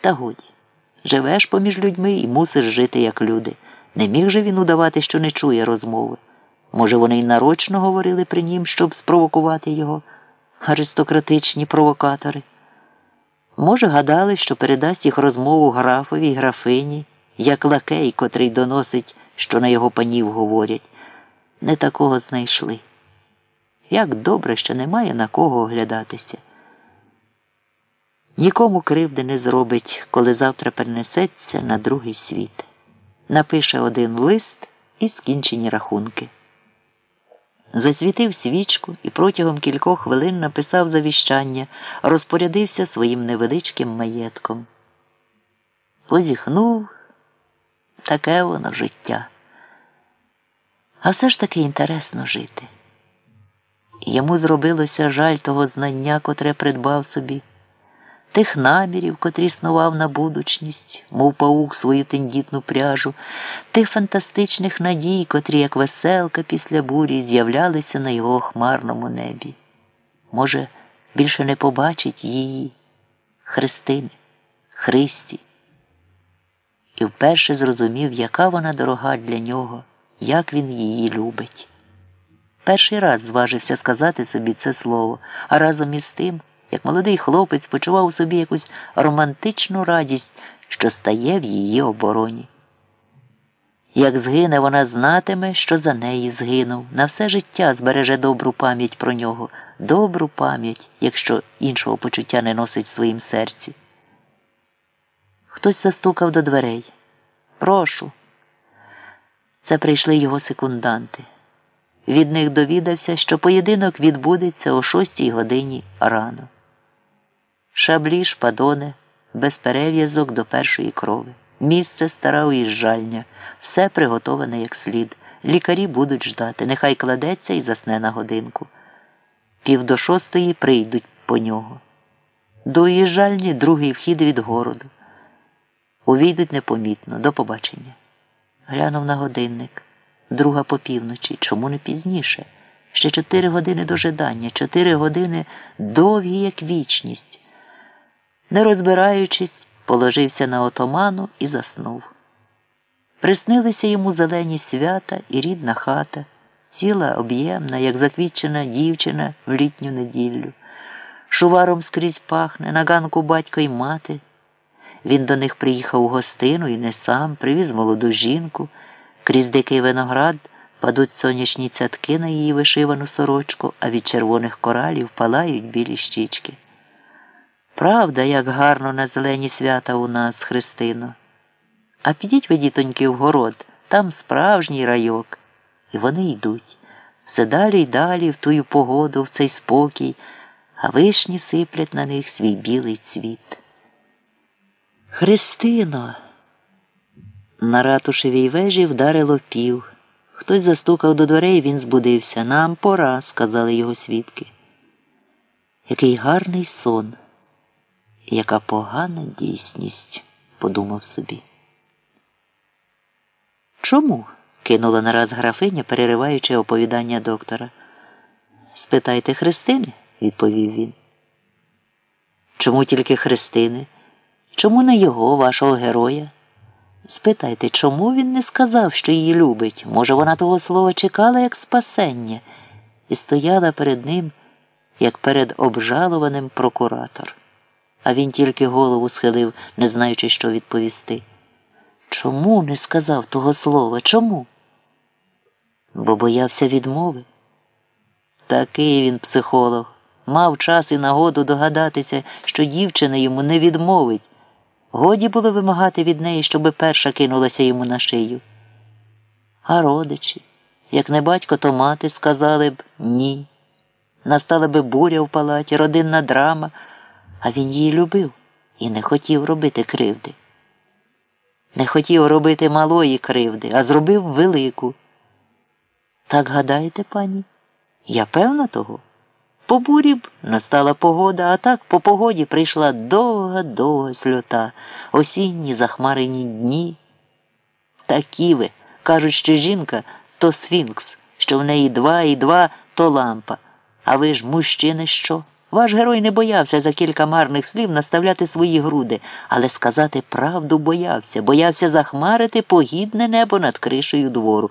Та годі. Живеш поміж людьми і мусиш жити, як люди. Не міг же він удавати, що не чує розмови. Може, вони й нарочно говорили при нім, щоб спровокувати його, аристократичні провокатори. Може, гадали, що передасть їх розмову графові й графині, як лакей, котрий доносить, що на його панів говорять. Не такого знайшли. Як добре, що немає на кого оглядатися. Нікому кривди не зробить, коли завтра перенесеться на другий світ. Напише один лист і скінчені рахунки. Засвітив свічку і протягом кількох хвилин написав завіщання, розпорядився своїм невеличким маєтком. Позіхнув таке воно життя. А все ж таки інтересно жити. Йому зробилося жаль того знання, котре придбав собі, тих намірів, котрі снував на будучність, мов паук свою тендітну пряжу, тих фантастичних надій, котрі, як веселка після бурі, з'являлися на його хмарному небі. Може, більше не побачить її, Христини, Христі. І вперше зрозумів, яка вона дорога для нього, як він її любить. Перший раз зважився сказати собі це слово, а разом із тим, як молодий хлопець почував у собі якусь романтичну радість, що стає в її обороні. Як згине, вона знатиме, що за неї згинув, на все життя збереже добру пам'ять про нього, добру пам'ять, якщо іншого почуття не носить в своїм серці. Хтось застукав до дверей. Прошу. Це прийшли його секунданти. Від них довідався, що поєдинок відбудеться о шостій годині рано. Шаблі, шпадони, без перев'язок до першої крови. Місце стара уїжджальня, все приготоване як слід. Лікарі будуть ждати, нехай кладеться і засне на годинку. Пів до шостої прийдуть по нього. До уїжджальні другий вхід від городу. Увійдуть непомітно, до побачення. Глянув на годинник друга по півночі. Чому не пізніше? Ще чотири години дожидання, чотири години довгі, як вічність. Не розбираючись, положився на отоману і заснув. Приснилися йому зелені свята і рідна хата, ціла об'ємна, як заквітчена дівчина в літню неділю. Шуваром скрізь пахне, на ганку батько й мати. Він до них приїхав у гостину і не сам, привіз молоду жінку. Крізь дикий виноград падуть сонячні цятки на її вишивану сорочку, а від червоних коралів палають білі щічки. Правда, як гарно на зелені свята у нас, Христино. А підіть ви, дітоньки, в город, там справжній райок. І вони йдуть. Все далі й далі в тую погоду, в цей спокій, а вишні сиплять на них свій білий цвіт. Христино. На ратушевій вежі вдарило пів. Хтось застукав до дверей, він збудився. Нам пора, сказали його свідки. Який гарний сон, яка погана дійсність, подумав собі. Чому? кинула нараз графиня, перериваючи оповідання доктора. Спитайте Христини, відповів він. Чому тільки Христини? Чому не його, вашого героя? Спитайте, чому він не сказав, що її любить? Може, вона того слова чекала як спасення, і стояла перед ним, як перед обжалуваним прокуратор. А він тільки голову схилив, не знаючи, що відповісти. Чому не сказав того слова? Чому? Бо боявся відмови. Такий він психолог, мав час і нагоду догадатися, що дівчина йому не відмовить. Годі було вимагати від неї, щоби перша кинулася йому на шию. А родичі, як не батько, то мати сказали б ні. Настала би буря в палаті, родинна драма, а він її любив і не хотів робити кривди. Не хотів робити малої кривди, а зробив велику. Так гадаєте, пані? Я певна того? По бурі б настала погода, а так по погоді прийшла довга-довга сльота, осінні захмарені дні. Такі ви кажуть, що жінка то сфінкс, що в неї два і два то лампа. А ви ж, мужчини, що? Ваш герой не боявся за кілька марних слів наставляти свої груди, але сказати правду боявся, боявся захмарити погідне небо над кришею двору.